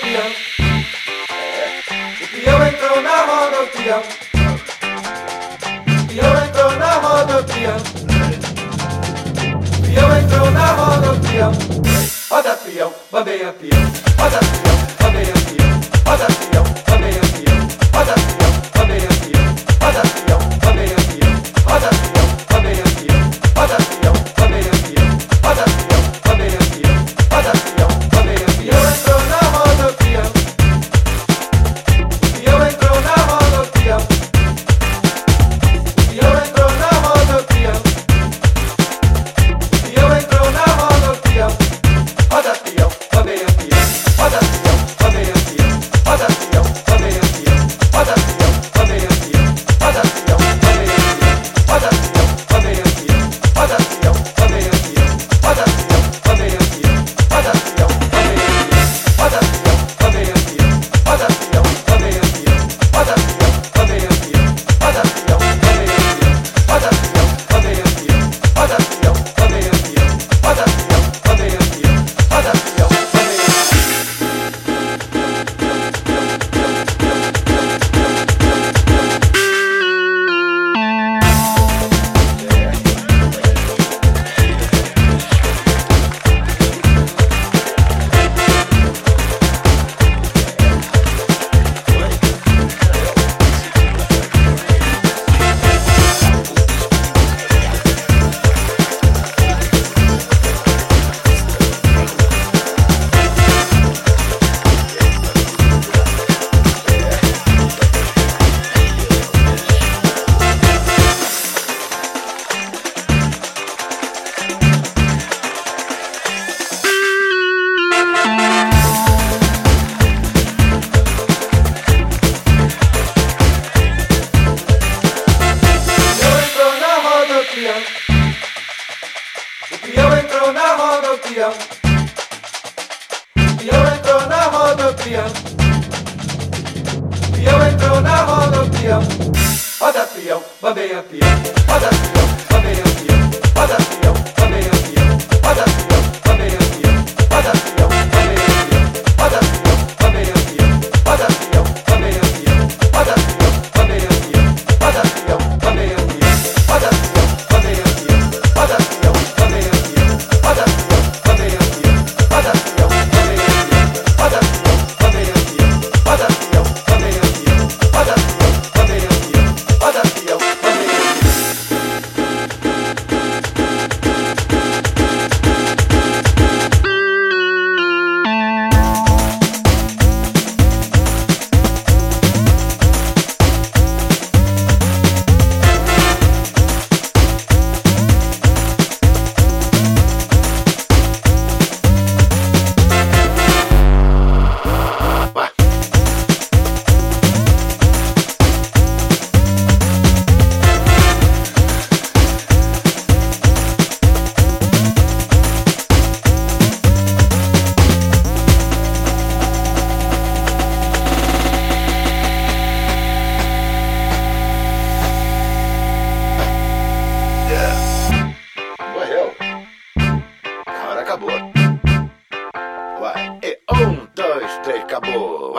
peão. O peão entrou na roda, o peão. O entrou na roda, o peão. O entrou na roda, o peão. Roda peão, bambeia peão, roda peão. rodopião. E eu entro na rodopião. E eu entro na rodopião. Roda peão, bambeia peão. Roda peão, bambeia peão. Roda. três, acabou.